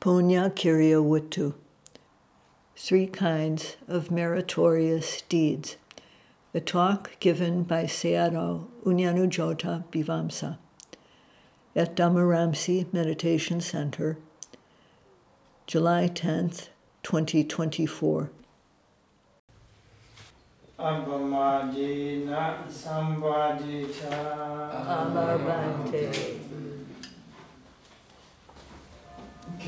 Punya Kiriya Vatthu. Three kinds of meritorious deeds. The talk given by Sayadaw Unyanujota Bhivamsa at Dhammaramsi Meditation Center, July 10th, 2024. Abhamadina Sambhadita Amarbante.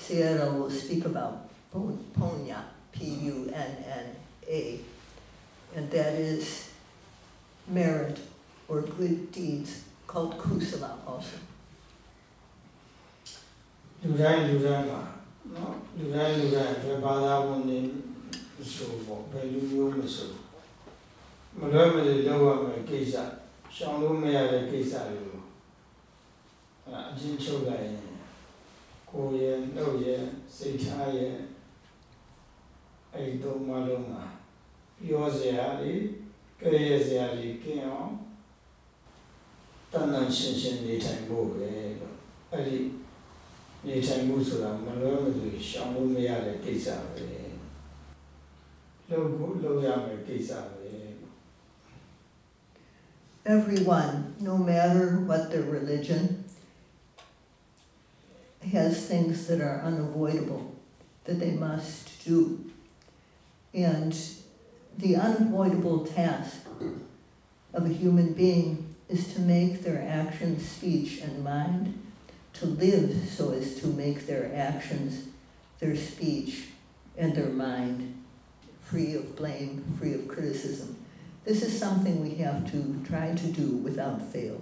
Sierra will speak about Pon- Punya, P-U-N-N-A, and that is merit or good deeds called kusala also. လူတိုင်းလူတိုင်းမှာနော်လူတိုင်းလူတိုင်းဘယ်ဘာသာဝင်နေမဆိုပေါ့ဘယ်လူမျိုးမဆိုမလွဲမသွေလုပ်ရမယ့်ကိစ္စရှောင်လို့မရတဲ့ကိစ္စတွေကိုအဲအချင်းချုပ်လိုက်ရင် ကိုယ်ရဲ့နှုတ်ရဲ့စိတ်ထားရဲ့အဲ့ဒီသုံးပါးလုံးမှာပြောစရာတွေကြရစရာတွေကင်းအောင်တန်တန်ရှင်းရှင်းနေထိုင်ဖို့ပဲလို့အဲ့ဒီ နေထိုင်မှုဆိုတာမလွဲမသွေရှောင်လို့မရတဲ့ကိစ္စပဲလုပ်ဖို့လုပ်ရမယ့်ကိစ္စပဲ Everyone, no matter what their religion, has things that are unavoidable that they must do. And the unavoidable task of a human being is to make their actions, speech, and mind to live so as to make their actions, their speech, and their mind free of blame, free of criticism. This is something we have to try to do without fail.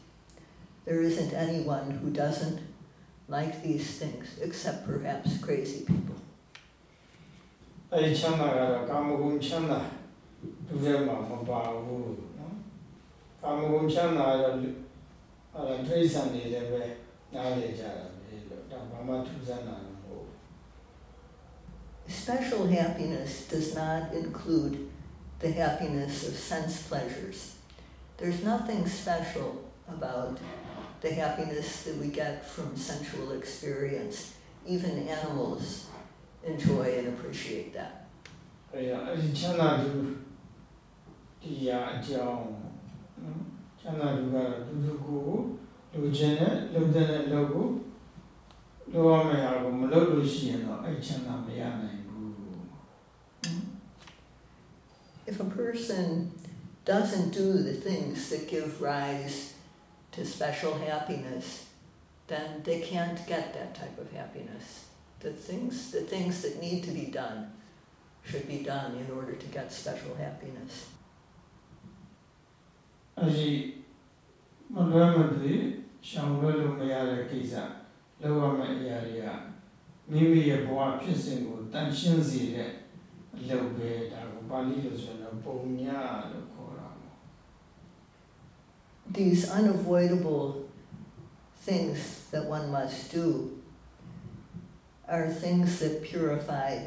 There isn't anyone who doesn't like these things, except perhaps crazy people. အဲဒီချမ်းသာကတော့ကာမဂုဏ်ချမ်းသာလူထဲမှာမပါဘူးနော်ကာမဂုဏ်ချမ်းသာကတော့လူအဲ့ဒါဒိဋ္ဌိတွေလည်းပဲနားလေကြတာပဲလို့ဒါဘာမှထူးဆန်းတာမဟုတ်ဘူး Special happiness does not include the happiness of sense pleasures. There's nothing special about the happiness that we get from sensual experience. Even animals enjoy and appreciate that. အဲ့ဒါအဲ့ဒီချမ်းသာသူတရားအကြောင်းနော်ချမ်းသာသူကတော့သူသူကိုယ်ကိုလူချင်းနဲ့လူတဲ့နဲ့လုပ်ကိုလုပ်ရမယ့်ဟာကိုမလုပ်လို့ရှိရင်တော့အဲ့ချမ်းသာမရနိုင်ဘူး If a person doesn't do the things that give rise to special happiness, then they can't get that type of happiness. The things, the things that need to be done should be done in order to get special happiness. အဲ့ဒီမလွဲမသွေရှောင်လွဲလို့မရတဲ့ကိစ္စလုပ်ရမယ့်အရာတွေကမိမိရဲ့ဘဝဖြစ်စဉ်ကိုတန်ရှင်းစေတဲ့အလုပ်ပဲဒါကိုပါဠိလိုဆိုရင်ပုံညာလို့ခေါ်တာပေါ့ ု့ These unavoidable things that one must do are things that purify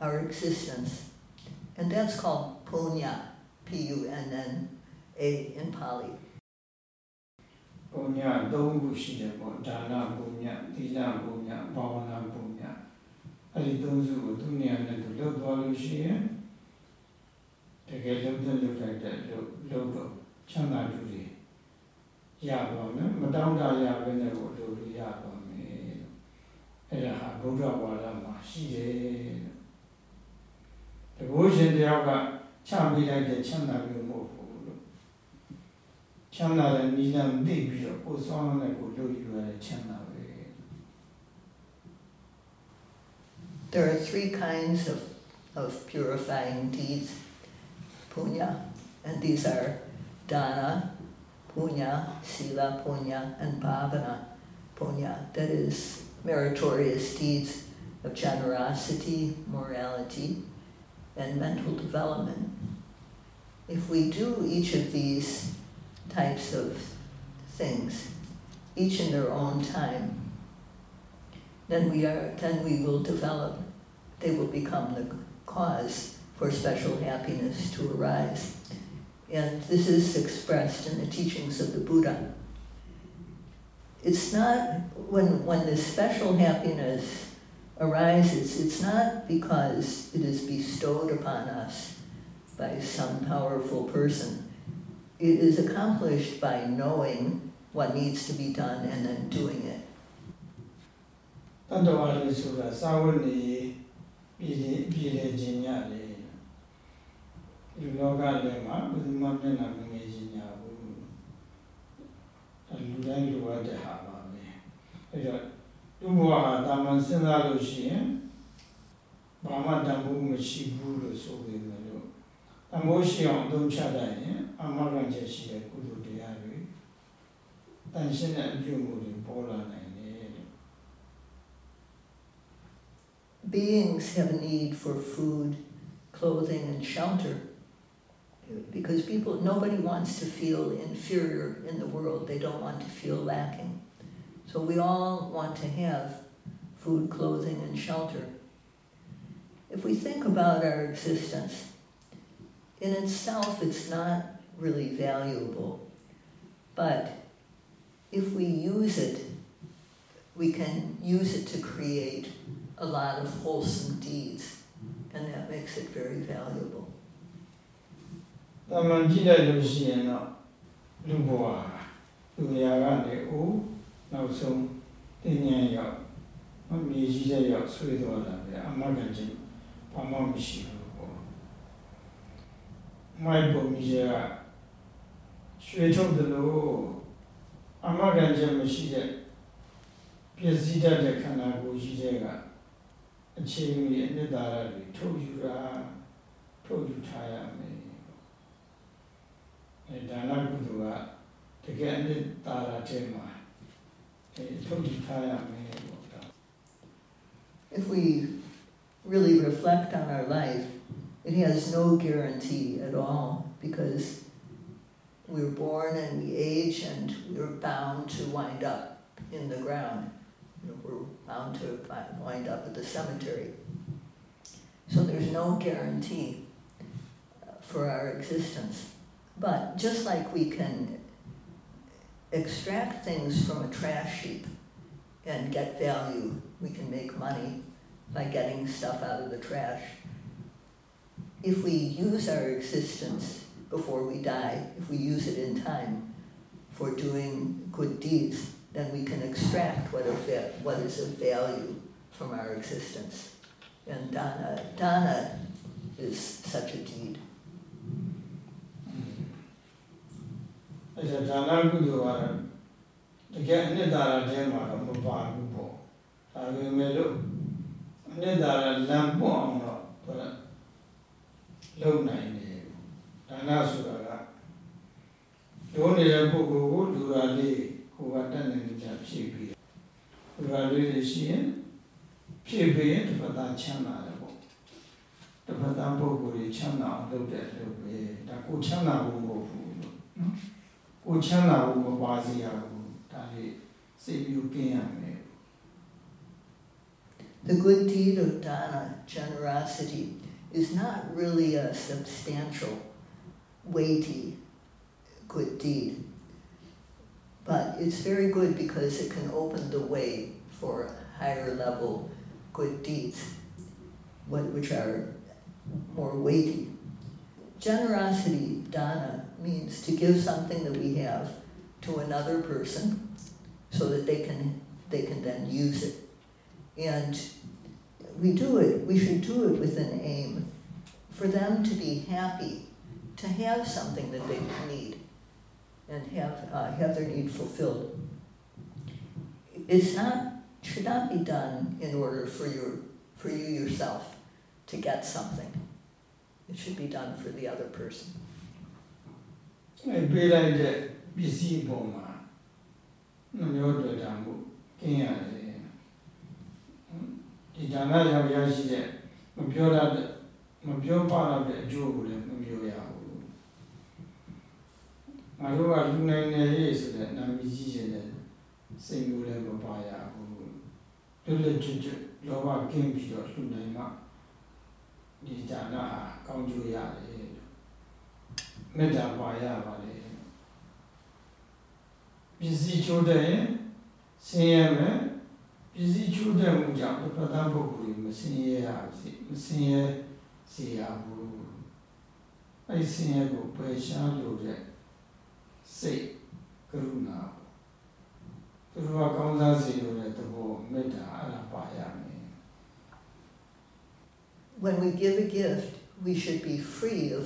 our existence. And that's called punya, P U N N A in Pali. ပုံညာသုံးခုရှိတယ်ပေါ့ဒါနပုံညာသီလပုံညာဘာဝနာပုံညာအဲ့ဒီသုံးစုကိုသူနေရာနဲ့သူလုပ်သွားလို့ရှိရင်တကယ်လုံးတဲ့လုပ်လိုက်တဲ့လုပ်လုပ်တော့ ချမ်းသာကြည့်ရရပါမယ်မတောင်းတရဘဲနဲ့ကိုလုပ်လို့ရပါမယ်အဲ့ဒါဟာဘုရားဝါဒမှာရှိတယ်တဘောရှင်တယောက်ကချပေးလိုက်တဲ့ချမ်းသာမျိုးမဟုတ်ဘူးချမ်းသာတဲ့နိလန်းသိပြီးတော့ကိုယ်ဆောင်တဲ့ကိုလုပ်ယူရတဲ့ချမ်းသာပဲ There are three kinds of, of purifying deeds, punya, and these are dana, punya, sila punya, and bhavana punya, that is meritorious deeds of generosity, morality, and mental development. If we do each of these types of things, each in their own time, then we are then we will develop, they will become the cause for special happiness to arise. And this is expressed in the teachings of the Buddha. It's not when when this special happiness arises, it's not because it is bestowed upon us by some powerful person it is accomplished by knowing what needs to be done and then doing it. တတ္တဝါတွေဆိုတာစာဝတ်နေပြည်နေပြည်နေခြင်းရတယ် ဒီလောကထဲမှာဘယ်သူမှမျက်နှာမငယ်ခြင်းညာဘူးလူတိုင်းလိုအပ်တဲ့ဟာပါပဲအဲတော့သူ့ဘဝဟာတာမန်စဉ်းစားလို့ရှိရင်ဘာမှတန်ဖိုးမရှိဘူးလို့ဆိုပေမဲ့လို့တန်ဖိုးရှိအောင်အသုံးချတတ်ရင်အာမခံချက်ရှိတဲ့ကုသိုလ်တရားတွေတန်ရှင်းတဲ့အပြုအမူတွေပေါ်လာနိုင်တယ်တဲ့ Beings have a need for food, clothing, and shelter. Because people, nobody wants to feel inferior in the world. They don't want to feel lacking. So we all want to have food, clothing, and shelter. If we think about our existence, in itself, it's not really valuable. But if we use it, we can use it to create a lot of wholesome deeds, and that makes it very valuable. တမန်ကြည့်လိုက်လို့ရှိရင်တော့လူဘဝလူရာကနေဦးနောက်ဆုံးတင်ញံရောက်မမြေကြီးတဲ့ရောက်ဆွေးသွားတာပဲအမှန်ကန်ချင်းဘာမှမရှိဘူးပေါ့မိုက်ပုံကြီးကရွှေထုတ်တယ်လို့အမှန်ကန်ချင်းမရှိတဲ့ပြည့်စည်တတ်တဲ့ခန္ဓာကိုယ်ကြီးတဲ့ကအချိန်ကြီးအနှစ်သာရတွေထုတ်ယူတာထုတ်ယူထားရမယ် အဲဒါနကုသိုလ်ကတကယ်အနှစ်သာရထဲမှာအဲထုတ်ယူထားရမယ်ပေါ့ဒါ If we really reflect on our life, it has no guarantee at all because we're born and we age and we're bound to wind up in the ground. You know, we're bound to fi- wind up at the cemetery. So there's no guarantee uh, for our existence. But just like we can extract things from a trash heap and get value, we can make money by getting stuff out of the trash. If we use our existence before we die, if we use it in time for doing good deeds, then we can extract what, what is of value from our existence. And dana, dana is such a deed. အဲဒါဒါနကုသိုလ်ကတော့တကယ်အနှစ်သာရထဲမှာတော့မပါဘူးပေါ့ဒါပေမဲ့လို့အနှစ်သာရလမ်းပွအောင်တော့သူကလုံနိုင်တယ်ဒါနဆိုတာကလုံးနေတဲ့ပုဂ္ဂိုလ်ကိုလူရာလေးကိုယ်ကတတ်နေကြဖြည့်ပြီးလူရာလေးတွေရှိရင်ဖြည့်ပြီးရင်တစ်ပတ်သားချမ်းသာတယ်ပေါ့တစ်ပတ်သားပုဂ္ဂိုလ်ကြီးချမ်းသာအောင်လုပ်တဲ့လုပ်ပဲဒါကိုချမ်းသာဖို့မဟုတ်ဘူးလို့နော် ကိုချမ်းသာဖို့မပါစေရဘူးဒါလေးစိတ်ပြီးကင်းရမယ် The good deed of dana, generosity, is not really a substantial, weighty good deed. But it's very good because it can open the way for higher level good deeds, which are more weighty. Generosity, dana, means to give something that we have to another person so that they can they can then use it. And we do it, we should do it with an aim for them to be happy, to have something that they need and have, uh, have their need fulfilled. It's not, should not be done in order for, your, for you yourself to get something. It should be done for the other person. အဲပေးလိုက်တဲ့ပစ္စည်းပုံမှာနှမျိုးတွေ့တာမှုကင်းရတယ်ဒီဒါနကြောင့်ရရှိတဲ့မပြောတတ်တဲ့မပြောပါတော့တဲ့အကျိုးကိုလည်းမမျိုးရဘူးငါတို့ကလူနိုင်နေရေးဆိုတဲ့နာမည်ကြီးခြင်းနဲ့စိတ်မျိုးလည်းမပါရဘူးလွတ်လပ်ကျွတ်ကျွတ်လောဘကင်းပြီးတော့လူနိုင်မှဒီဒါနဟာကောင်းကျိုးရတယ်မေတ္တာပါရပါလေ ပစ္စည်းချိုးတဲ့ဆင်းရဲမယ်ပစ္စည်းချိုးတဲ့မှုကြောင့်ပဋ္ဌာန်းပုဂ္ဂိုလ်မဆင်းရဲရဘူးမဆင်းရဲစေရဘူးအဲ့ဒီဆင်းရဲကိုပယ်ရှားလို့တဲ့စိတ်ကရုဏာသူတို့ကကောင်းစားစေလို့တဲ့သဘောမေတ္တာအဲ့ဒါပါရမယ် When we give a gift, we should be free of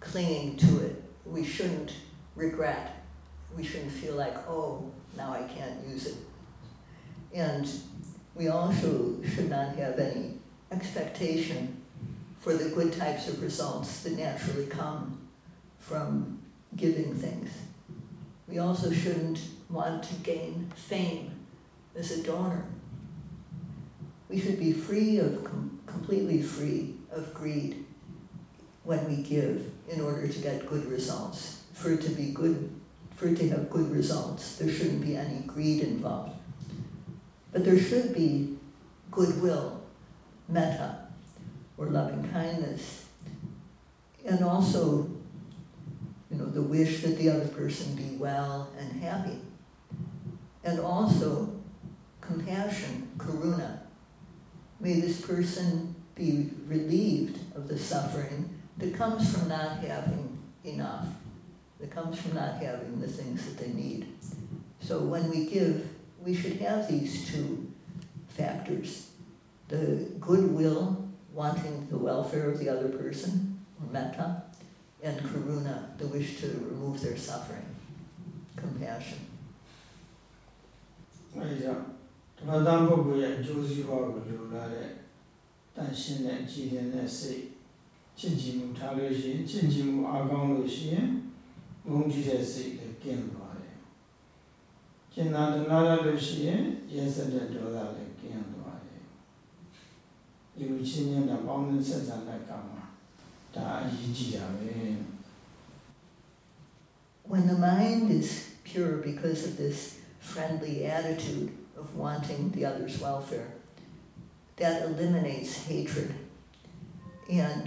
clinging to it. We shouldn't regret. we shouldn't feel like, oh, now I can't use it. And we also should not have any expectation for the good types of results that naturally come from giving things. We also shouldn't want to gain fame as a donor. We should be free of, com- completely free of greed when we give in order to get good results. For it to be good, for it to have good results, there shouldn't be any greed involved. But there should be goodwill, metta, or loving kindness. And also, you know, the wish that the other person be well and happy. And also, compassion, karuna. May this person be relieved of the suffering that comes from not having enough, that comes from not having the things that they need. So when we give, we should have these two factors the goodwill wanting the welfare of the other person, or metta, and karuna, the wish to remove their suffering, compassion. အဲဒီကြောင့်ဓမ္မသားပုဂ္ဂိုလ်ရဲ့အကျိုးစီးပွားကိုလိုလားတဲ့တန်ရှင်းတဲ့ကြည်တဲ့နဲ့စိတ်ချစ်ကြည်မှုထားလို့ရှိရင်ချစ်ကြည်မှုအားကောင်းလို့ရှိရင် ဘုံကြည့်တဲ့စိတ်လည်းကျင်းသွားတယ်။ကျင်နာတနာရလို့ရှိရင်ရဲစတဲ့ဒေါသလည်းကျင်းသွားလူချင်းချင်းနဲ့ပေါင်းသင်းဆက်ဆံတဲ့ကံမှာဒါအရေးကြီးတာပဲ When the mind is pure because of this friendly attitude of wanting the other's welfare, that eliminates hatred. And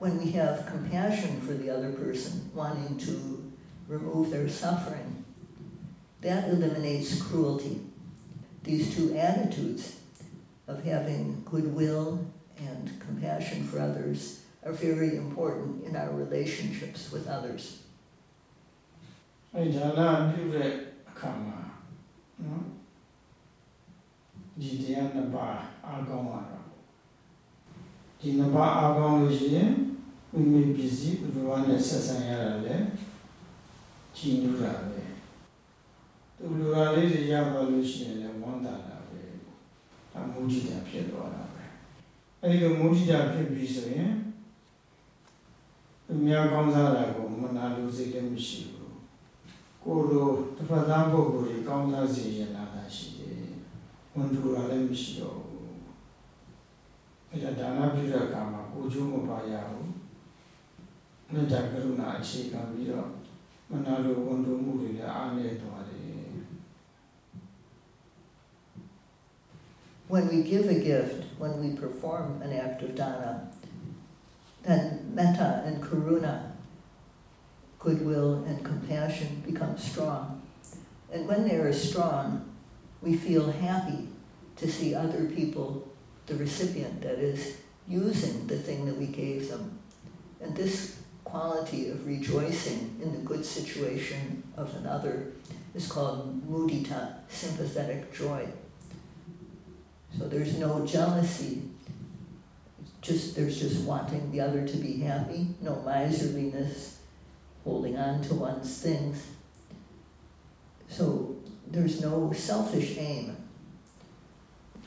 when we have compassion for the other person, wanting to remove their suffering, that eliminates cruelty. These two attitudes of having goodwill and compassion for others are very important in our relationships with others. အဲဒါလာပြုတဲ့အခါမှာနော်ဒီတရားနှစ်ပါးအားကောင်းလာတော့ဒီနှစ်ပါးအားကောင်းလို့ရှိရင် မိမိပစ္စည်းဘုရားနဲ့ဆက်ဆံရတာလေကြည်နူးတာပဲသူလူကလေးတွေရပါလို့ရှိရင်လည်းဝမ်းသာတာဒါမုဒိတာဖြစ်သွားတာပဲအဲဒီလိုမုဒိတာဖြစ်ပြီဆိုရင်အများကောင်းစားတာကိုမနာလို့စိတ်လည်းမရှိဘူးကိုယ်လိုတစ်ဖက်သားပုဂ္ဂိုလ်ကြီးကောင်းစားစေရနာတာရှိတယ်ဝန်တူတာလည်းမရှိတော့ဘူးအဲဒါဒါနပြုတဲ့အခါမှာကိုချိုးမပါရဘူး မေတ္တာကရုဏာအခြေခံပြီးတော့မနာလိုဝန်တူမှုတွေလည်းအားနည်းသွားတယ် when we give a gift, when we perform an act of dana, then metta and karuna, goodwill and compassion become strong. And when they are strong, we feel happy to see other people, the recipient that is, using the thing that we gave them. And this quality of rejoicing in the good situation of another is called mudita, sympathetic joy. So there's no jealousy. Just there's just wanting the other to be happy, no miserliness, holding on to one's things. So there's no selfish aim.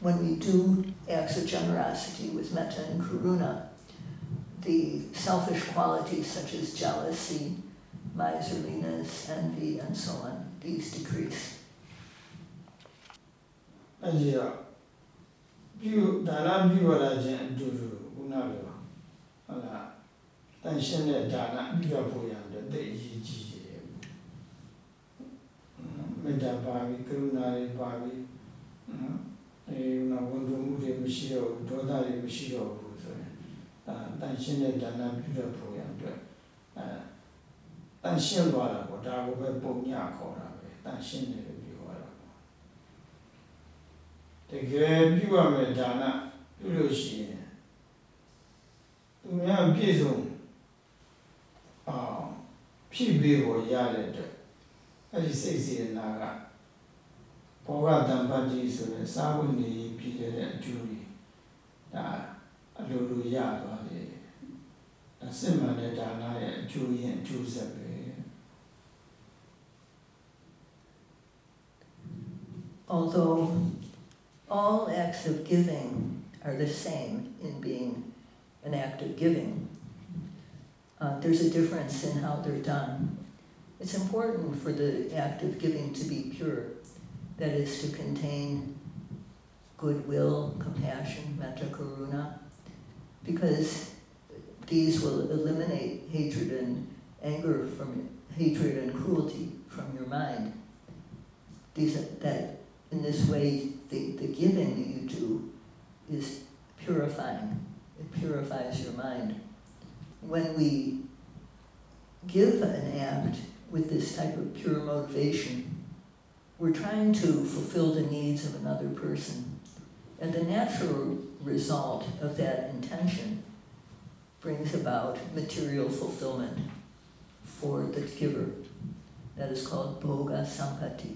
When we do acts of generosity with metta and karuna, the selfish qualities such as jealousy, miserliness, envy, and so on, these decrease. အဲ့ဒီတော့ပြုဒါနပြုရတာချင်းအတူတူခုနလိုဟုတ်လားတန်ရှင်းတဲ့ဒါနပြုရဖို့ရတယ်တိတ်အရေးကြီးတယ်မေတ္တာပါပြီကရုဏာတွေပါပြီနော်အဲနောက်ဝန်ထုံမှုတွေမရှိတော့ဘူးဒေါသတွေမရှိတော့ဘူးဆိုရင်အဲ တန်ရှင်းတဲ့ဒါနပြုရဖို့ရအတွက်အဲတန်ရှင်းသွားတာပေါ့ဒါကိုပဲပုံညခေါ်တာပဲတန်ရှင်းတယ်လို့ပြောတာပေါ့တကယ်ပြုရမယ်ဒါနပြုလို့ရှိရင်သူများပြည့်စုံအောင်ဖြည့်ပေးဖို့ရတဲ့အတွက်အဲ့ဒီစိတ်စေနာကဘောဂတံပတ္တိဆိုတဲ့စာဝိနေပြည်တဲ့အကျိုးကြီးဒါအလိုလိုရသွားတယ်အ စစ်မှန်တဲ့ဒါနရဲ့အကျိုးရင်အကျိုးဆက်ပဲ Although all acts of giving are the same in being an act of giving, uh, there's a difference in how they're done. It's important for the act of giving to be pure, that is, to contain goodwill, compassion, metta, karuna, because these will eliminate hatred and anger from hatred and cruelty from your mind. These that in this way the, the giving that you do is purifying. It purifies your mind. When we give an act with this type of pure motivation, we're trying to fulfill the needs of another person. And the natural result of that intention brings about material fulfillment for the giver. That is called bhoga sampati.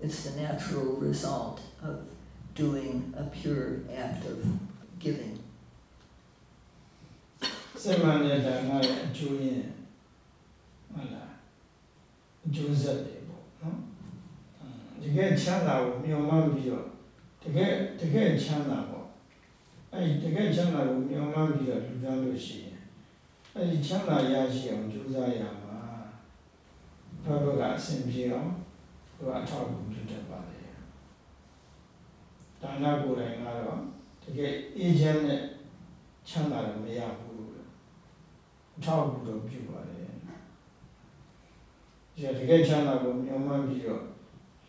It's the natural result of doing a pure act of giving. စိတ်မှန်တဲ့ဒါနရဲ့အကျိုးရင်ဟုတ်လားအကျိုးဆက်တွေပေါ့နော်တကယ်ချမ်းသာကိုမျှော်မှန်းပြီးတော့တကယ်တကယ်ချမ်းသာပေါ့ ါ့ အဲဒီတကယ်ချမ်းသာကိုမျှော်မှန်းပြီးတော့လူတန်းလို့ရှိရင်အဲဒီချမ်းသာရရှိအောင်ကြိုးစားရမှာဘဘကအစဉ်ပြေအောင်သူကအထောက်အကူပြုတတ်ပါလေဒါနကိုယ်တိုင်ကတော့တကယ်အေးချမ်းတဲ့ချမ်းသာတော့မရဘူးထောက်ပြီးတော့ပြုပါတယ်။ဒီတကယ်ချမ်းသာကိုမျှော်မှန်းပြီးတော့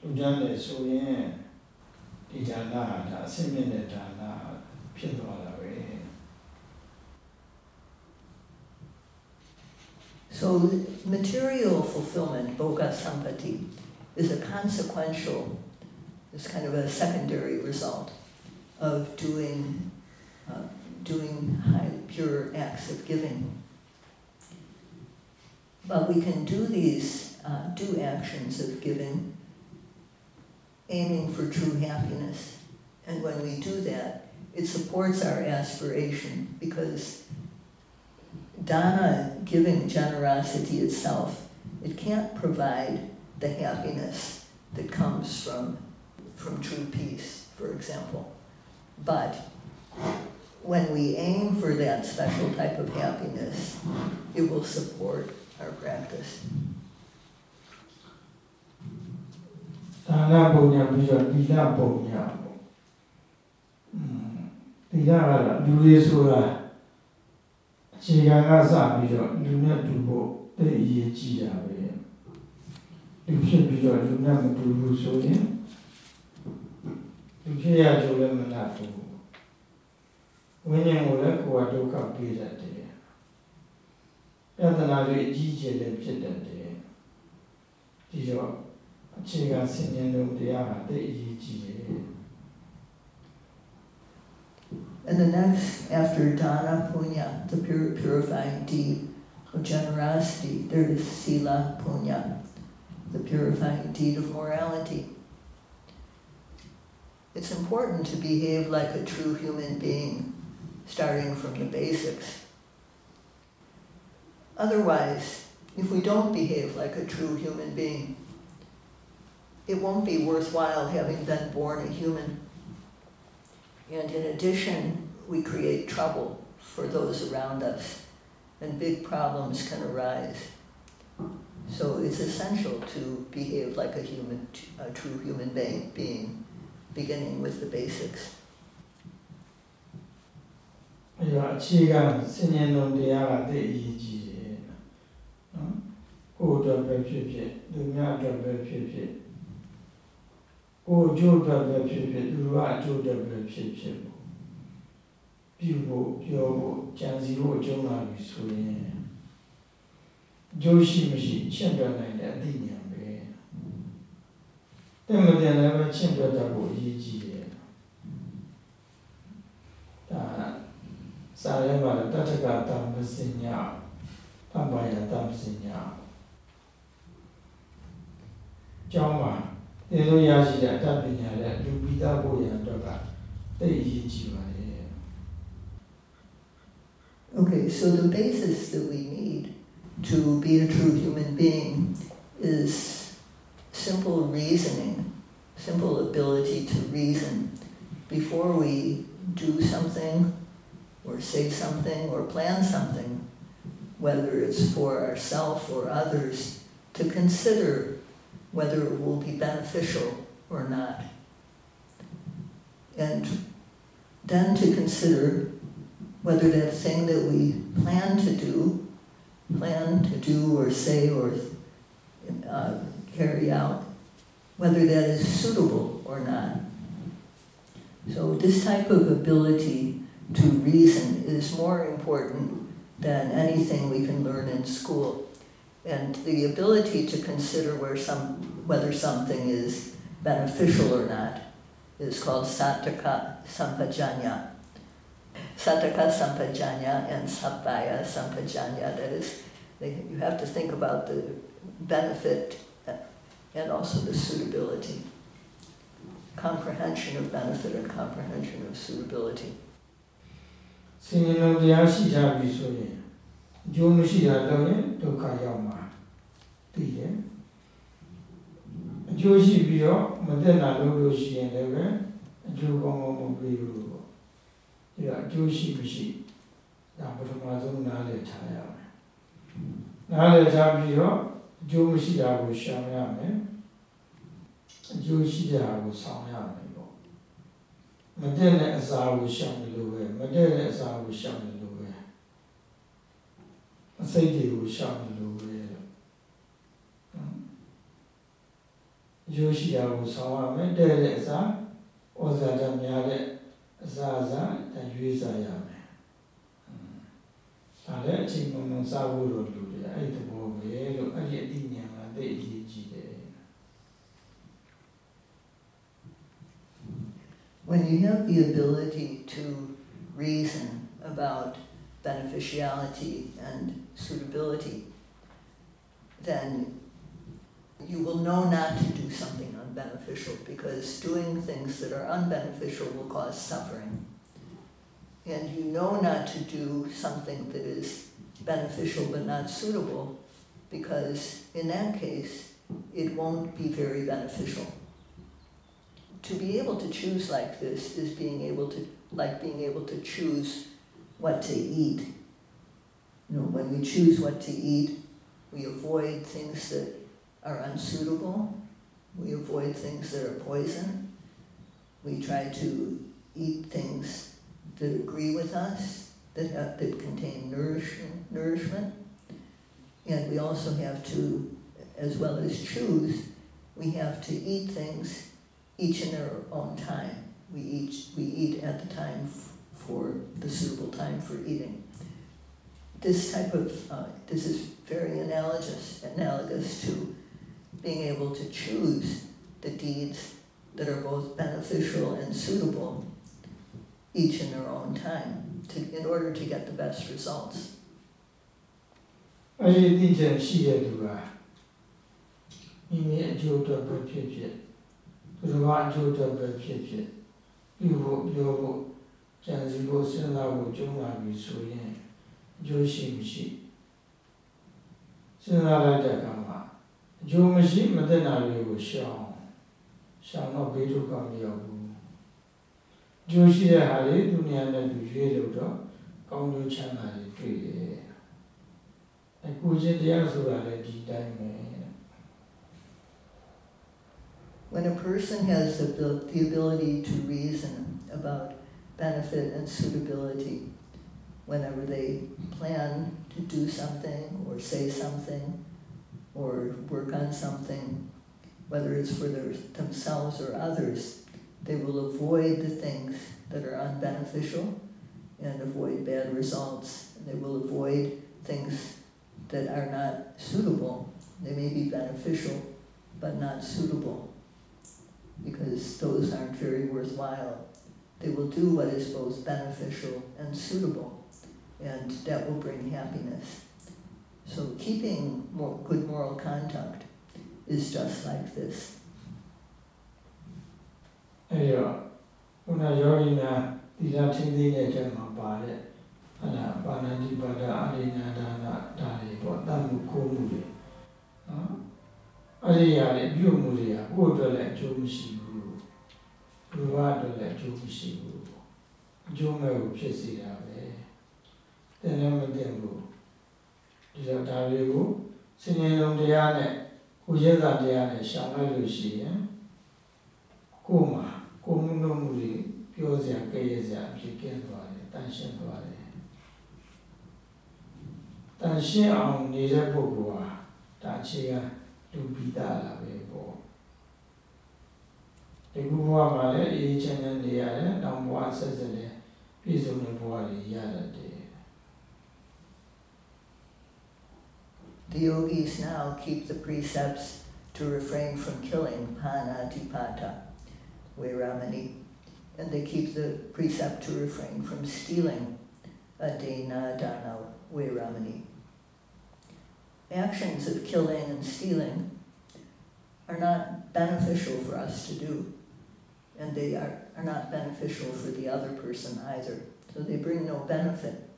လူတန်းတယ်ဆိုရင်ဒီဒါနဟာဒါအစင်းမြင့်တဲ့ဒါန ဖြစ်သွားတာပဲ So material fulfillment bhoga sampati is a consequential it's kind of a secondary result of doing uh, doing high pure acts of giving. But we can do these uh, do actions of giving aiming for true happiness. And when we do that it supports our aspiration because dana, giving generosity itself, it can't provide the happiness that comes from, from true peace, for example. But when we aim for that special type of happiness, it will support our practice. ဒါနပုံညာပြီးတော့သီလပုံညာပေါ့။ อืมသီလကတော့လူလေးဆိုတာအခြေခံကစပြီးတော့လူနဲ့တူဖို့တည့်အရေးကြီးတာပဲ။လူဖြစ်ပြီးတော့လူနဲ့မတူဘူးဆိုရင်လူ ဖြစ်ရကြလည်းမနာဘူးဝိညာဉ်ကိုလည်းကိုယ်ကဒုက္ခပေးတတ်တယ်ပြဿနာတွေအကြီးကျယ်လည်းဖြစ်တတ်တယ်ဒီတော့အခြေခံဆင်ញံလုံးတရားဟာတိတ်အရေးကြီးတယ် And the next, after dana punya, the purifying deed of generosity, there is sila punya, the purifying deed of morality. It's important to behave like a true human being, starting from the basics. Otherwise, if we don't behave like a true human being, it won't be worthwhile having been born a human. And in addition, we create trouble for those around us, and big problems can arise. So it's essential to behave like a human, a true human being, being beginning with the basics. အဲဒါအခြေခံဆင်ញံလုံးတရားကတိတ်အရေးကြီးတယ်နော်ကိုယ်အတွက်ပဲဖြစ်ဖြစ်သူများအတွက်ပဲဖြစ်ဖြစ် ကိုယ်အကျိုးအတွက်ပဲဖြစ်ဖြစ်သူတို့ကအကျိုးအတွက်ပဲဖြစ်ဖြစ်ပေါ့ပြုဖို့ပြောဖို့ကြံစီဖို့အကျုံးလာပြီဆိုရင်အကျိုးရှိမရှိချင့်ပြနိုင်တဲ့အသိဉာဏ်ပဲတဲ့မတင်လည်းပဲချင့်ပြတတ်ဖို့အရေးကြီးတယ်ဒါစာရဲမှာတတ္တကတမ္ပစညာပပယတမ္ပစညာကျောင်းမှာ သင်လို့ရရှိတဲ့အတတ်ပညာနဲ့လူပိသားဖို့ရန်အတွက်ကသိအရေးကြီးပါတယ် Okay, so the basis that we need to be a true human being is simple reasoning, simple ability to reason before we do something or say something or plan something, whether it's for ourselves or others, to consider whether it will be beneficial or not. And then to consider whether that thing that we plan to do, plan to do or say or uh, carry out, whether that is suitable or not. So this type of ability to reason is more important than anything we can learn in school And the ability to consider where some, whether something is beneficial or not is called sattaka sampajanya. Sattaka sampajanya and sappaya sampajanya, that is, they, you have to think about the benefit and also the suitability. Comprehension of benefit and comprehension of suitability. ဆင်ញံလုံးတရားရှိကြပြီဆိုရင်အကျိုးမရှိတာတော့ရင်ဒုက္ခရောက်မှာ သိတယ်အကျိုးရှိပြီးတော့မသက်တာလုပ်လို့ရှိရင်လည်းပဲအကျိုးကောင်းကောင်းမပေးဘူးပေါ့ဒီကအကျိုးရှိမရှိဒါပထမဆုံးနားလည်ထားရမယ်နားလည်ထားပြီးတော့အကျိုးမရှိတာကိုရှောင်ရမယ်အကျိုးရှိတာကိုဆောင်ရမယ်ပေါ့မတက်တဲ့အစာကိုရှောင်တယ်လို့ပဲမတက်တဲ့အစာကိုရှောင်တယ်လို့ပဲအစိတ်တွေကိုရှောင်တယ် အကျိုးရှိတာကိုဆောင်ရမယ်တဲ့တဲ့အစာဩဇာတများတဲ့အစာအစာတရွေးစားရမယ်ဒါလည်းအချိန်မှန်မှန်စားဖို့လိုလို့တယ်အဲ့ဒီသဘောပဲလို့အဲ့ဒီအသိဉာဏ်ကသိအရေးကြီးတယ် When you have the ability to reason about beneficiality and suitability, then you will know not to do something unbeneficial because doing things that are unbeneficial will cause suffering. And you know not to do something that is beneficial but not suitable because in that case it won't be very beneficial to be able to choose like this is being able to like being able to choose what to eat. You know, when we choose what to eat, we avoid things that are unsuitable. We avoid things that are poison. We try to eat things that agree with us, that have, that contain nourishment, nourishment. And we also have to, as well as choose, we have to eat things each in their own time. we eat, we eat at the time f- for the suitable time for eating. This type of, uh, this is very analogous, analogous to being able to choose the deeds that are both beneficial and suitable, each in their own time, to, in order to get the best results. အဲ့ဒီသိချင်ရှိတဲ့သူကမိမိအကျိုးအတွက်ပဲဖြစ်ဖြစ်သူတို့ကအကျိုးအတွက်ပဲဖြစ်ဖြစ်ပြုဖို့ပြောဖို့ကြံစည်ဖို့စဉ်းစားဖို့ကြုံလာပြီဆိုရင်အကျိုးရှိမရှိစဉ်းစားလိုက်တဲ့အခါမှာ အကျိုးမရှိမသိတာတွေကိုရှောင်ရှောင်တော့ဘေးဒုက္ခမရောက်ဘူးအကျိုးရှိတဲ့ဟာတွေသူနေရာနဲ့သူရွေးလို့တော့ကောင်းကျိုးချမ်းသာတွေတွေ့တယ်အခုချင်းတရားဆိုတာလည်းဒီတိုင်းပဲ When a person has the, abil- the ability to reason about benefit and suitability, whenever they plan to do something or say something or work on something, whether it's for their, themselves or others, they will avoid the things that are unbeneficial and avoid bad results. They will avoid things that are not suitable. They may be beneficial, but not suitable, because those aren't very worthwhile. They will do what is both beneficial and suitable, and that will bring happiness. So keeping more, good moral conduct is just like this. အဲ့တော့ခုနယောဂီများသီလထင်းသိတဲ့တဲ့မှာပါတဲ့အဲ့ဒါပါဏာတိပါဒအာရိနာဒါနဒါတွေပေါ့တတ်မှုခိုးမှုတွေနော်အဲ့ဒီရတဲ့ပြုမှုတွေကကိုယ့်အတွက်လည်းအကျိုးမရှိဘူးလူဘအတွက်လည်းအကျိုးမရှိဘူးအကျိုးမဲ့ကိုဖြစ်စေတာပဲတဲ့လည်းမတင်ဘူး ဒီတော့ဒါတွေကိုစဉ္ညာလုံးတရားနဲ့ကိုယ်ရည်သာတရားနဲ့ရှောင်လိုက်လို့ရှိရင်ကိုယ်မှာကိုယ်မှုနှမှုတွေပြောစရာကြည့်ရစရာအဖြစ်ကျင်းသွားတယ်တန်ရှင်းသွားတယ်တန်ရှင်းအောင်နေတဲ့ပုဂ္ဂိုလ်ဟာဒါအခြေခံလူပိတာလာပဲပေါ့ဒီဘဝမှာလည်းအေးချမ်းချမ်းနေရတယ်တောင်ဘဝဆက်ဆက်လည်းပြည့်စုံတဲ့ဘဝတွေရတတ်တယ် The yogis now keep the precepts to refrain from killing panatipata, veramani, and they keep the precept to refrain from stealing adena dana veramani. Actions of killing and stealing are not beneficial for us to do, and they are, are not beneficial for the other person either. So they bring no benefit,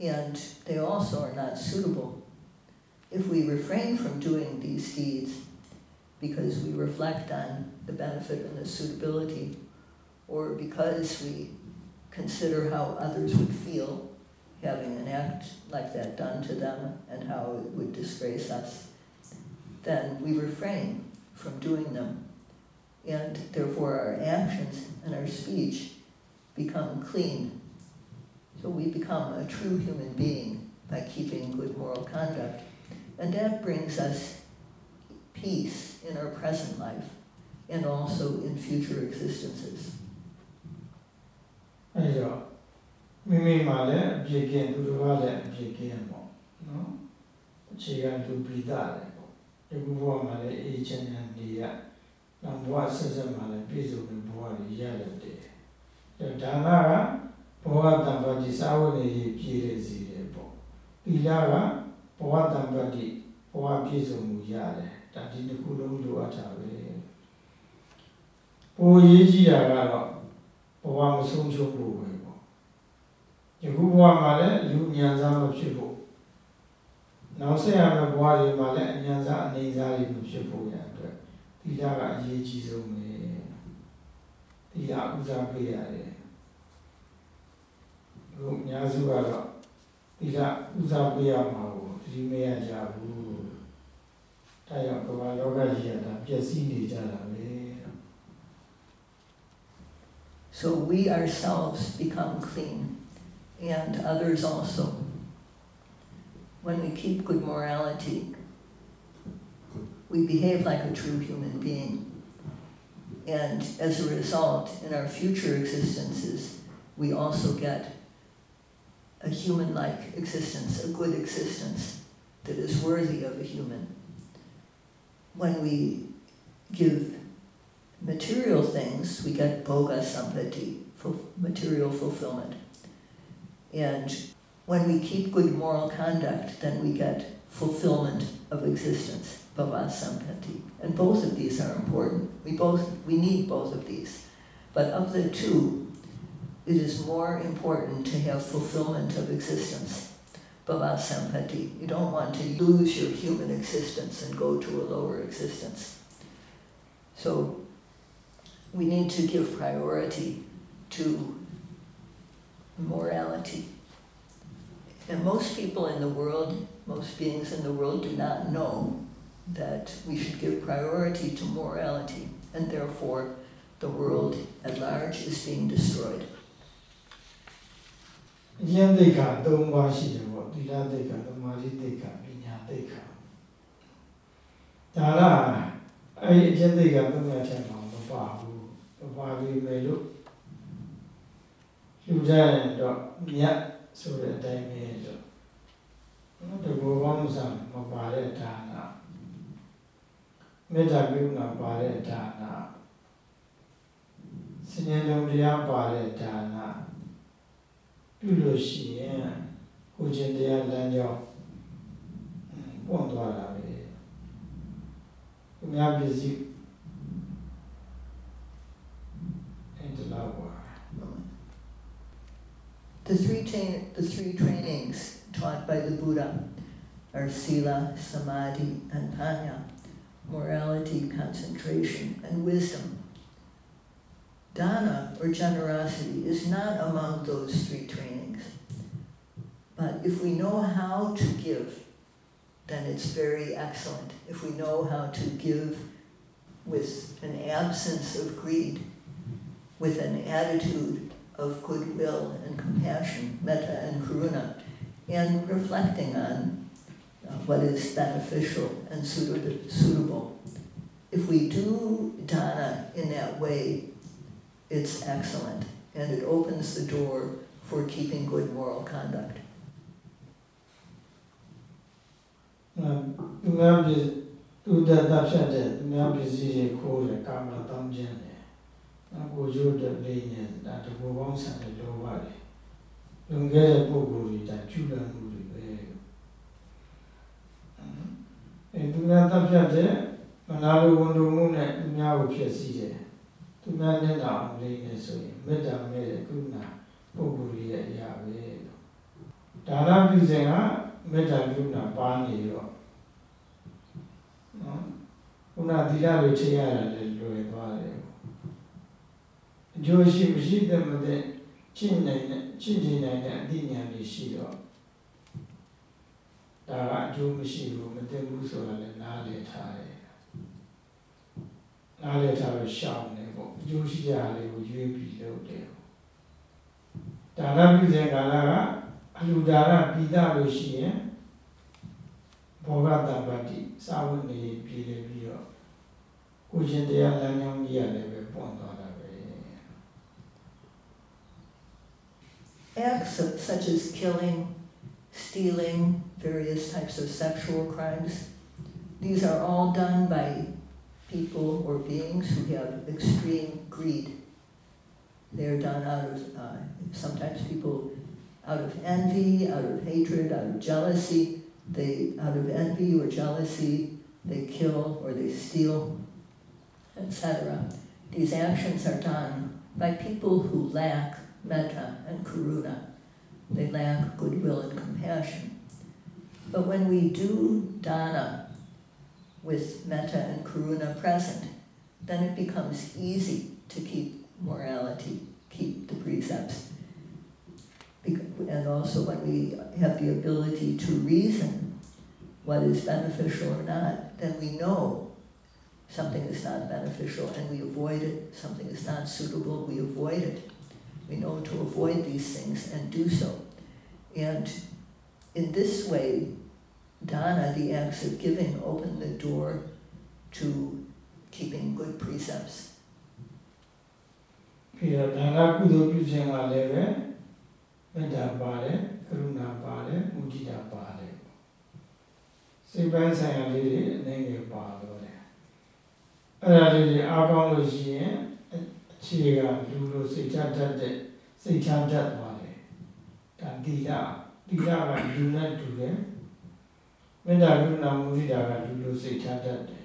and they also are not suitable if we refrain from doing these deeds because we reflect on the benefit and the suitability, or because we consider how others would feel having an act like that done to them and how it would disgrace us, then we refrain from doing them. And therefore, our actions and our speech become clean. So we become a true human being by keeping good moral conduct. And that brings us peace in our present life and also in future existences. အဲဒါမိမိမှာလည်းအပြည့်ကင်းသူတို့ကလည်းအပြည့်ကင်းပေါ့နော်အခြေခံလူပိတာတယ်ပေါ့ဒီဘဝမှာလည်းအေးချမ်းချမ်းနေရနောက်ဘဝဆက်ဆက်မှာလည်းပြည့်စုံတဲ့ဘဝတွေရရတယ်အဲဒါနကဘဝတံပတိစာဝနေရေးပြည့်ရစီတယ်ပေါ့သီလက ဘဝတံပတိဘဝပြည့်စုံမှုရတယ်ဒါဒီတစ်ခုလုံးလိုအပ်တာပဲပိုရေးကြည့်တာကတော့ဘဝမဆုံးရှုံးဖို့ပဲပေါ့ယခုဘဝမှာလည်းလူဉာဏ်စားမဖြစ်ဖို့နောက်ဆက်ရမယ့်ဘဝတွေမှာလည်းအဉာဏ်စားအနေစားတွေမဖြစ်ဖို့ရအတွက်သီလကအရေးကြီးဆုံးပဲသီလဥစားပေးရတယ်ဘုအများစုကတော့သီလဥစားပေးရမှာကို သတိမရကြဘူးဒါကြောင့်ကမ္ဘာလောကကြီးကဒါပျက်စီးနေကြတာပဲ So we ourselves become clean and others also. When we keep good morality, we behave like a true human being. And as a result, in our future existences, we also get a human like existence, a good existence that is worthy of a human. When we give material things, we get bhoga sampati, material fulfillment. And when we keep good moral conduct, then we get fulfillment of existence, bhava sampati. And both of these are important. We both we need both of these. But of the two, it is more important to have fulfillment of existence. Bhava sampati. You don't want to lose your human existence and go to a lower existence. So we need to give priority to morality. And most people in the world, most beings in the world do not know that we should give priority to morality, and therefore the world at large is being destroyed. ဉာဏ်သိက္ခာ၃ပါးရှိတယ်ပေါ့ သီလသိက္ခာသမာဓိသိက္ခာပညာသိက္ခာဒါလားအဲ့ဒီအကျင့်သိက္ခာသုံးရပ်ချက်မှာမပါဘူးမပါဘူးမယ်လို့လူကြရင်တော့မြတ်ဆိုတဲ့အတိုင်းပဲလို့တဘောကောင်းစားမပါတဲ့ဒါနာမေတ္တာကရုဏာပါတဲ့ဒါနာစဉ္ညာလုံးတရားပါတဲ့ဒါနာပြုလို့ရှိရင် ကိုခြင်းတရားလမ်းကြောင်းပွင့်သွားတာပဲသူများပစ္စည်းအဲ့ဒါလောက်ပါ The three, tra- the three trainings taught by the Buddha are Sila, Samadhi, and Panya morality, concentration, and wisdom. Dana, or generosity, is not among those three trainings. But if we know how to give, then it's very excellent. If we know how to give with an absence of greed, with an attitude of goodwill and compassion, metta and karuna, and reflecting on uh, what is beneficial and suitable. If we do dana in that way, it's excellent and it opens the door for keeping good moral conduct. သူများပြည်သူတက်တပ်ဖြတ်တဲ့သူများပြည်စည်းတွေခိုးတယ်ကာမတောင်းခြင်းတယ်။ကိုကျိုးတဲ့လေးနဲ့ဒါတဘောပေါင်းဆန်တဲ့လောဘတွေ။လုံခဲ့တဲ့ပုဂ္ဂိုလ်တွေဒါကျူးလွန်မှုတွေပဲ။အဲသူများတပ်ဖြတ်တဲ့မနာလိုဝန်တုံမှုနဲ့သူများကိုဖြစ်စည်းတယ်သူများနဲ့တော့လေးနေဆိုရင်မေတ္တာမဲ့တဲ့ကုဏပုဂ္ဂိုလ်ရဲ့အရာပဲဒါနပြုစဉ်က မေတ္တာကုဏပါနေတော့နော်ခုနသီလလိုချိန်ရတာလည်းလွယ်သွားတယ်အကျိုးရှိမရှိတဲ့မတဲ့ရှင်းနိုင်တဲ့ရှင်းနေနိုင်တဲ့အသိဉာဏ်တွေရှိတော့ဒါကအကျိုးမရှိဘူးမသိဘူးဆိုတာလည်းနားလည်ထားတယ်နားလည်ထားလို့ရှောင်နေပေါ့အကျိုးရှိကြလေးကိုရွေးပြီးလုပ်တယ်ဒါနပြုစဉ်ကာလက အလူဒါနပြီးသားလို့ရှိရင်ဘောဂတပတိစာဝတ်နေပြည်လေပြီးတော့ကိုရှင်တရားလမ်းကြောင်းကြီးရတယ်ပဲပွင့်သွားတာပဲ Acts such as killing, stealing, various types of sexual crimes, these are all done by people or beings who have extreme greed. They are done out of, uh, sometimes people out of envy, out of hatred, out of jealousy. They, out of envy or jealousy, they kill or they steal, etc. These actions are done by people who lack metta and karuna. They lack goodwill and compassion. But when we do dana, with metta and karuna present, then it becomes easy to keep morality, keep the precepts And also when we have the ability to reason what is beneficial or not, then we know something is not beneficial and we avoid it, something is not suitable, we avoid it. We know to avoid these things and do so. And in this way, dana, the acts of giving, open the door to keeping good precepts ပြီးတော့ဒါနကုသိုလ်ပြုခြင်းကလည်းပဲ မေတ္တာပါတယ်ကရုဏာပါတယ်မုဒိတာပါတယ်စိတ်ပိုင်းဆိုင်ရာလေးတွေအနေငယ်ပါတော့တယ်အဲ့ဒါလေးတွေအားကောင်းလို့ရှိရင်အခြေကလူလိုစိတ်ချတတ်တဲ့စိတ်ချတတ်သွားတယ်ဒါတိလတိလကလူနဲ့တူတယ်မေတ္တာကရုဏာမုဒိတာကလူလိုစိတ်ချတတ်တယ်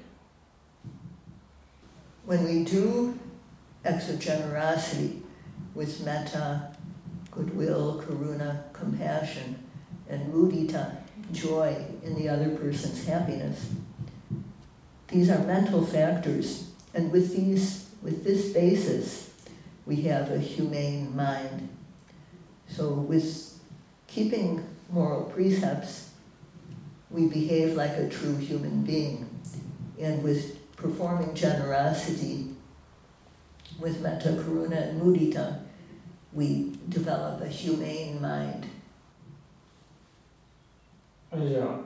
When we do acts of generosity with metta, goodwill, karuna, compassion, and mudita, joy in the other person's happiness, these are mental factors, and with these, with this basis, we have a humane mind. So, with keeping moral precepts, we behave like a true human being, and with performing generosity with metta, karuna, and mudita, we develop a humane mind. အဲကြောင့်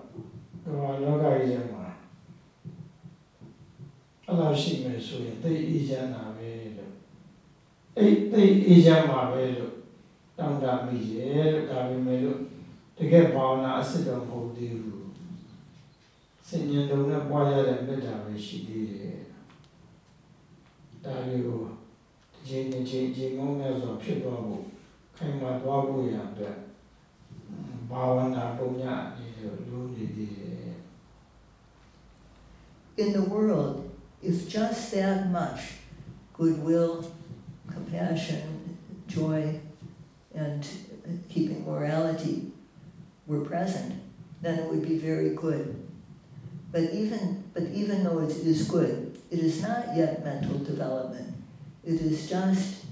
ဒီမှာလောကကြီးထဲမှာအဲ့လိုရှိမယ်ဆိုရင်သိအေးချမ်းတာပဲလို့အဲ့သိအေးချမ်းမှာပဲလို့တောင်းတမိရဲ့လို့ဒါပေမဲ့လို့တကယ်ဘာဝနာအစစ်တော်မဟုတ်သေးဘူးစဉ္ညာလုံးနဲ့ပွားရတဲ့မေတ္တာပဲရှိသေးတယ်ဒါလေးကိုတစ် ချိန်တစ်ချိန်ချိန်ငုံမြတ်စွာဖြစ်သွားဖို့ခိုင်မာသွားဖို့ရအတွက် ဘာဝနာပုံညာအနေနဲ့လုံးနေသေးတယ် In the world, if just that much goodwill, compassion, joy, and keeping morality were present, then it would be very good. But even, but even though it is good, it is not yet mental development. It is just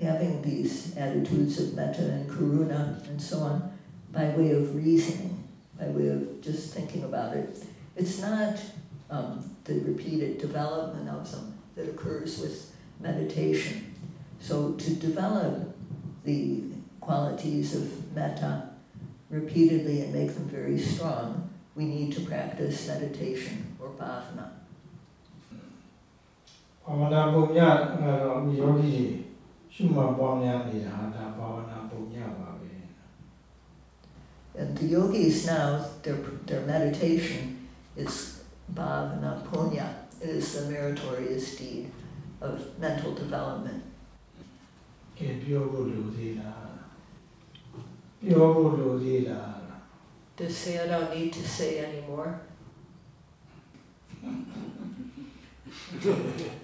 having these attitudes of metta and karuna and so on by way of reasoning, by way of just thinking about it. It's not um, the repeated development of them that occurs with meditation. So, to develop the qualities of metta repeatedly and make them very strong, we need to practice meditation or bhavana. ဘာဝနာပုံညာကတော့အခုယောဂီတွေရှုမှတ်ပွားများနေတာဒါဘာဝနာပုံညာပါပဲ And the yogis now, their, their meditation is bhavana punya. It is the meritorious deed of mental development. ကဲပြောဖို့လိုသေးလားပြောဖို့လိုသေးလား To say I don't need to say anymore.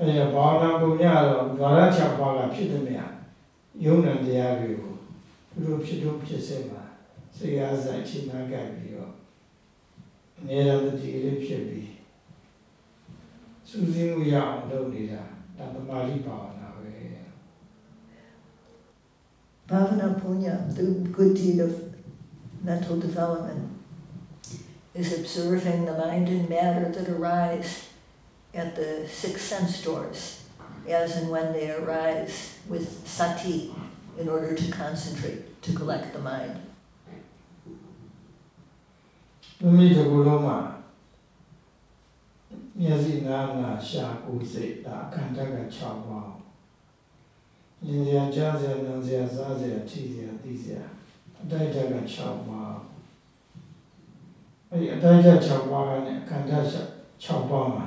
အဲဒါဘာဝနာပုံညာတော့ဓာရ6ပါးကဖြစ်တဲ့မြတ်ယုံနံတရားတွေကိုသူတို့ဖြစ်လို့ဖြစ်စေမှာစိတ်အားဆိုင်ချိန်နာကြိုက်ပြီးတော့အနေတော်တတိကလေးဖြစ်ပြီးစူးစိမှုရအောင်လုပ်နေတာဒါသမာဓိဘာဝနာပဲ Bhavana punya, the good deed of mental development, is observing the mind and matter that arise at the six sense doors, as and when they arise with sati in order to concentrate, to collect the mind. မိမိတစ်ခုလုံးမှာမျက်စိနားနာရှာကိုယ်စိတ်ဒါအခန္ဓာက6ပါးဉာဏ်ဉာဏ်ကြားစရာနားစရာစားစရာထိစရာသိစရာအတိုက်တက်က6ပါးအဲဒီအတိုက်တက်6ပါးကလည်းအခန္ဓာ6ပါးမှာ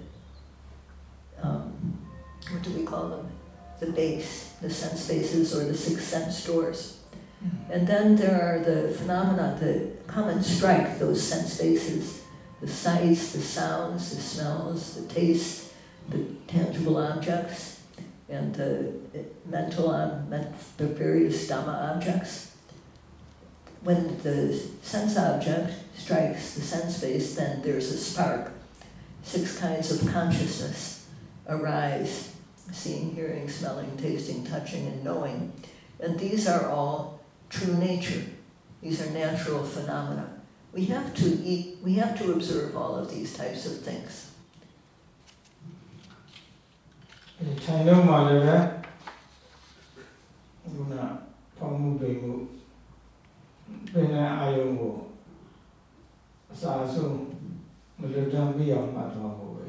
do we call them, the base, the sense bases or the six sense doors. Hmm. And then there are the phenomena that come and strike those sense bases the sights, the sounds, the smells, the tastes, the tangible objects, and the eh, mental, um, the various Dhamma objects. When the sense object strikes the sense base, then there's a spark. Six kinds of consciousness arise seeing, hearing, smelling, tasting, touching, and knowing. And these are all true nature. These are natural phenomena. We have to eat, we have to observe all of these types of things. ထိုင်လုံးမှာလည်းပဲခုနဖောင်းမှုပိန်မှုပင်တဲ့အာယုံကိုအစာဆုံးမလွတ်တမ်းပြအောင်မှတ်သွားဖို့ပဲ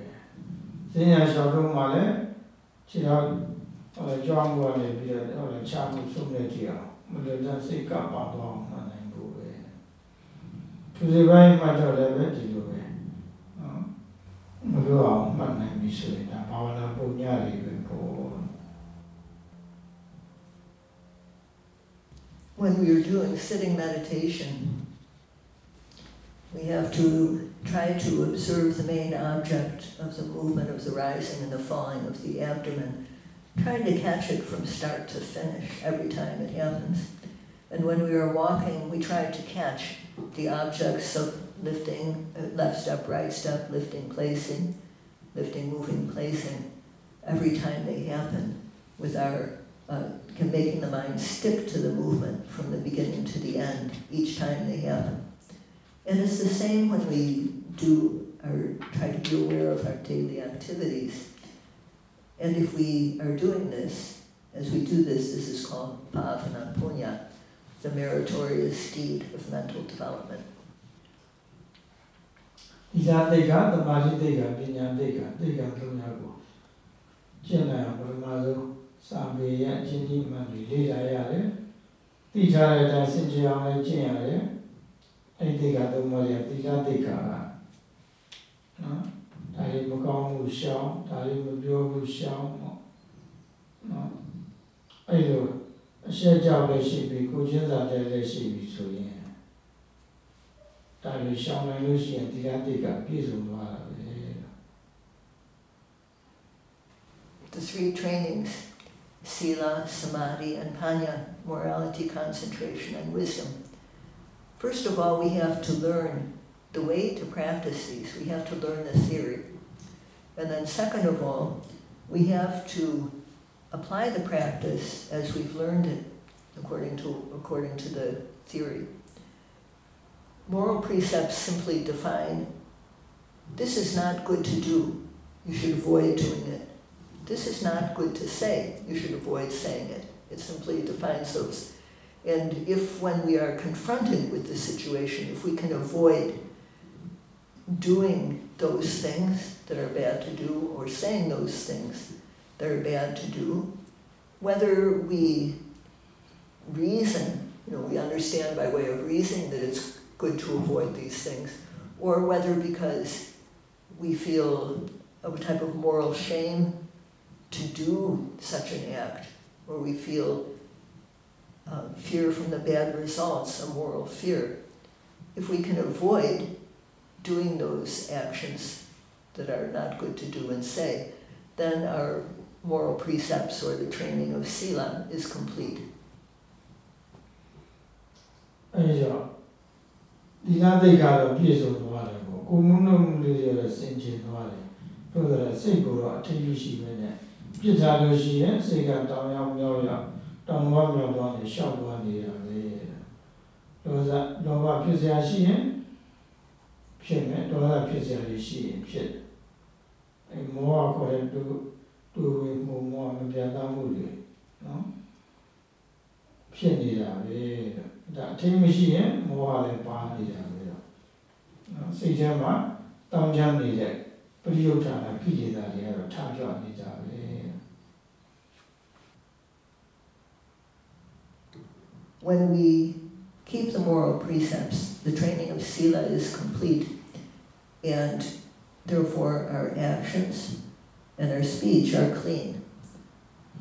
။စဉ္ညာလျှောက်တော့မှလည်း ခြေထောက်ဟိုကြွားမှုကနေပြီးတော့ဟိုချမှုဆုံးနေကြအောင်မလွတ်တမ်းစိတ်ကပါသွားအောင်မှတ်နိုင်ဖို့ပဲ။သူဒီပိုင်းမှတ်တော့လည်းပဲဒီလိုပဲ။မလွတ်အောင်မှတ်နိုင်ပြီဆိုရင်ဒါဘာဝနာပုံညာတွေပဲပေါ့။ When we are doing sitting meditation, we have to try to observe the main object of the movement of the rising and the falling of the abdomen trying to catch it from start to finish every time it happens. And when we are walking, we try to catch the objects of lifting, uh, left step, right step, lifting, placing, lifting, moving, placing, every time they happen with our, uh, making the mind stick to the movement from the beginning to the end each time they happen. And it's the same when we do or try to be aware of our daily activities. And if we are doing this, as we do this, this is called bhavana punya, the meritorious deed of mental development. ဒီသာတိတ်ကသမာဓိတိတ်ကပညာတိတ်ကတိတ်ကသုံးရပ်ကိုကျင့်နိုင်အောင်ပထမဆုံးစာပေရအချင်းကြီးမှန်ပြီးလေ့လာရတယ်။သိထားတဲ့အတိုင်းစင်ကြယ်အောင်လည်းကျင့်ရတယ်။ အဲ့ဒီတိတ်ကသုံးပါးရတိကတိတ်ကနော်ဒါတွေမကောင်းမှုရှောင်ဒါတွေမပြောဘူးရှောင်ပေါ့နော်အဲ့လိုအရှက်ကြောက်လည်းရှိပြီကိုချင်းစာတဲ့လည်းရှိပြီဆိုရင်ဒါတွေရှောင်နိုင်လို့ရှိရင်တရားတိတ်ကပြည့်စုံသွားတာပဲ The three trainings Sila, Samadhi, and Panya, morality, concentration, and wisdom. First of all, we have to learn the way to practice these. We have to learn the theory. And then, second of all, we have to apply the practice as we've learned it according to, according to the theory. Moral precepts simply define this is not good to do, you should avoid doing it. This is not good to say, you should avoid saying it. It simply defines those. And if, when we are confronted with the situation, if we can avoid doing those things that are bad to do or saying those things that are bad to do, whether we reason, you know, we understand by way of reasoning that it's good to avoid these things, or whether because we feel a type of moral shame to do such an act, or we feel uh, fear from the bad results, a moral fear. If we can avoid doing those actions that are not good to do and say, then our moral precepts or the training of sila is complete. အဲကြောင့်ဒီနာသိကတော့ပြည့်စုံသွားတယ်ပေါ့ကိုမှုနှုတ်မှုလေးတွေလည်းစင်ကြင်သွားတယ်ပြောတယ်စိတ်ကိုတော့အထင်ကြီးရှိပဲနဲ့ပြစ်ထားလို့ရှိရင်စိတ်ကတောင်ရောက်မြောက်ရောက် တောင်ဝမြောက်သွားနေရှောက်သွားနေတာပဲလောကလောဘဖြစ်စရာရှိရင်ဖြစ်မယ်ဒေါသဖြစ်စရာရှိရင်ဖြစ်အဲမောဟခေါ်တဲ့တူတူဝင်မှုမောဟမပြတ်သားမှုတွေနော်ဖြစ်နေတာပဲဒါအထင်မရှိရင်မောဟလည်းပါနေတာပဲတော့နော်စိတ်ထဲမှာတောင်းချမ်းနေတဲ့ပရိယုဌာနကိလေသာတွေကတော့ထားကြွနေကြပဲ When we keep the moral precepts, the training of Sila is complete, and therefore our actions and our speech are clean.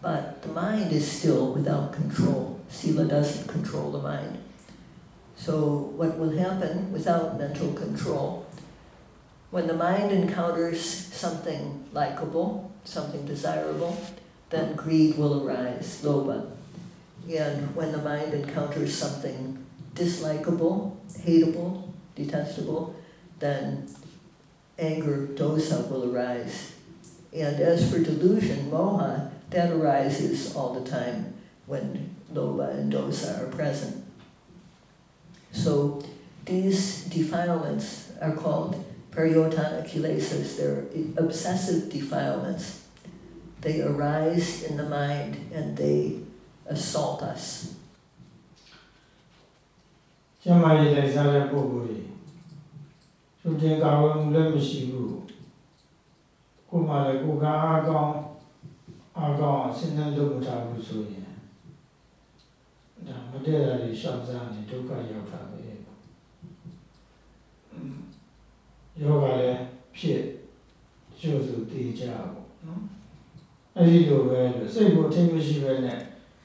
but the mind is still without control. Sila doesn't control the mind. So, what will happen without mental control? When the mind encounters something likable, something desirable, then greed will arise, lobha. And when the mind encounters something dislikable, hateable, detestable, then anger, dosa will arise. And as for delusion, moha, that arises all the time when lobha and dosa are present. So these defilements are called pariyutthana kilesas. They're obsessive defilements. They arise in the mind and they assault us. ကျမကြီးလိုက်စားတဲ့ပုဂ္ဂိုလ်တွေသူတင်ကာဝယ်မှုလည်းမရှိဘူးကိုယ်မှလည်းကိုယ်ကအားကောင်းအားကောင်းစဉ်းစားလုပ်မထားဘူးဆိုရင်ဒါမတည့်တာတွေရှောက်စားနေဒုက္ခရောက်တာပဲယောဂလည်းဖြစ်ကျိုးစုတည်ကြပေါ့နော်အဲ့ဒီလိုပဲစိတ်ကိုထိမရှိပဲနဲ့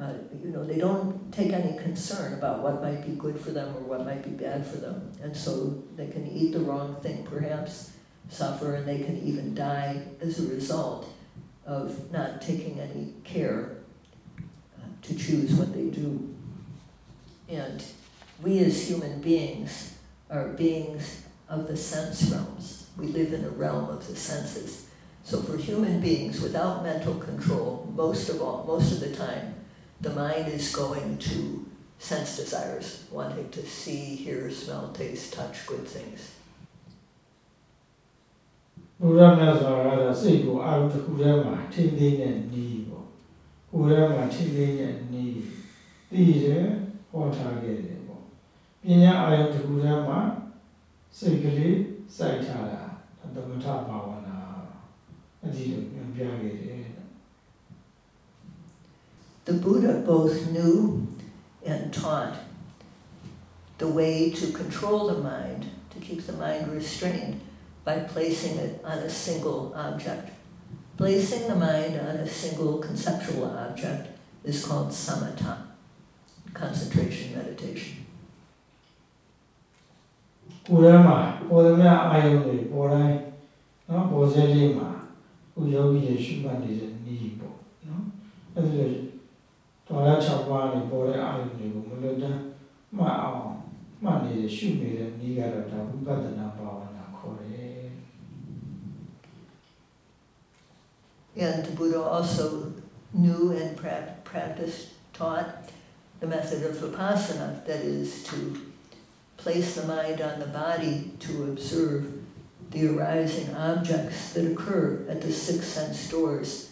Uh, you know, they don't take any concern about what might be good for them or what might be bad for them. And so they can eat the wrong thing perhaps, suffer, and they can even die as a result of not taking any care uh, to choose what they do. And we as human beings are beings of the sense realms. We live in a realm of the senses. So for human beings without mental control, most of all, most of the time, the mind is going to sense desires, wanting to see, hear, smell, taste, touch good things. ဘုရားမြတ်စွာဘုရားစိတ်ကိုအာရုံတစ်ခုထဲမှာထိမ့်သိတဲ့နီးပေါ့ကိုယ်ထဲမှာထိမ့်သိတဲ့နီးသိတယ်ဟောထားခဲ့တယ်ပေါ့ပညာအာရုံတစ်ခုထဲမှာစိတ်ကလေးစိုက်ထားတာသမထဘာဝနာအကြည့်လို့ပြန်ပြခဲ့တယ် The Buddha both knew and taught the way to control the mind, to keep the mind restrained by placing it on a single object. Placing the mind on a single conceptual object is called samatha, concentration meditation. ကိုယ်ထဲမှာပေါ်သမျှအာယုံတွေပေါ်တိုင်းနော်ပေါ်စဲလေးမှာကိုယောဂီတွေရှုမှတ်နေတဲ့နီးပေါ့နော်အဲ့ဒါ တော်ရ6ပါးနေပေါ်တဲ့အာယုံတွေကိုမလွတ်တမ်းမှတ်အောင်မှတ်နေတဲ့ရှုနေတဲ့နီးကတော့ဒါဝိပဿနာဘာဝနာခေါ်တယ် And the Buddha also knew and pra- practiced, taught the method of vipassana, that is to place the mind on the body to observe the arising objects that occur at the six sense doors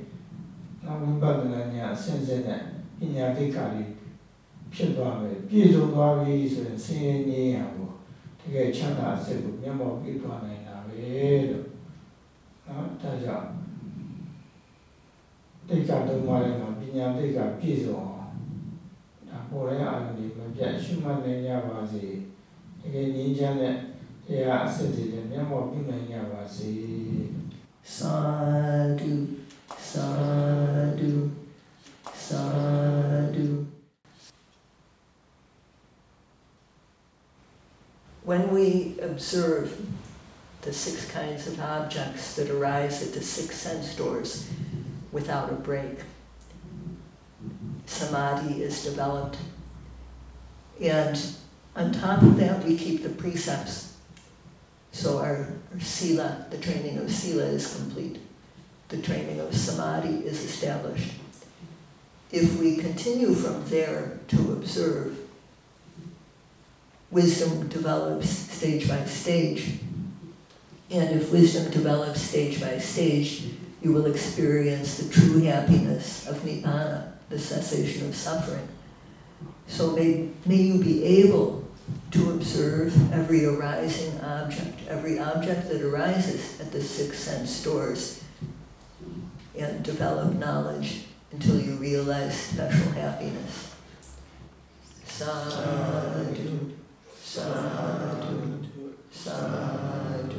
နောက်ဝိပဿနာညာအစဉ်စဉ်နဲ့ပညာတိတ်္ကာလေးဖြစ်သွားမယ်ပြည့်စုံသွားပြီဆိုရင်ဆင်းရဲငြိမ်းရပေါ့တကယ်ချမ်းသာစိတ်ကိုမျက်မှောက်ပြသွားနိုင်တာပဲလို့နော်ဒါကြောင့်တိတ်္ကာသုံးပါးထဲမှာပညာတိတ်္ကာပြည့်စုံအောင်ဒါပေါ်တဲ့အာရုံတွေမပြတ်ရှုမှတ်နိုင်ကြပါစေတကယ်ငြိမ်းချမ်းတဲ့တရားအစစ်တွေလည်းမျက်မှောက်ပြုနိုင်ကြပါစေ Sadhu, sadhu, sadhu. When we observe the six kinds of objects that arise at the six sense doors without a break, samadhi is developed And on top of that, we keep the precepts. So our, our sila, the training of sila is complete. The training of samadhi is established. If we continue from there to observe, wisdom develops stage by stage. And if wisdom develops stage by stage, you will experience the true happiness of nibbana, the cessation of suffering. So may, may you be able to observe every arising object, every object that arises at the six sense doors, and develop knowledge until you realize special happiness. Sadhu, sadhu, sadhu.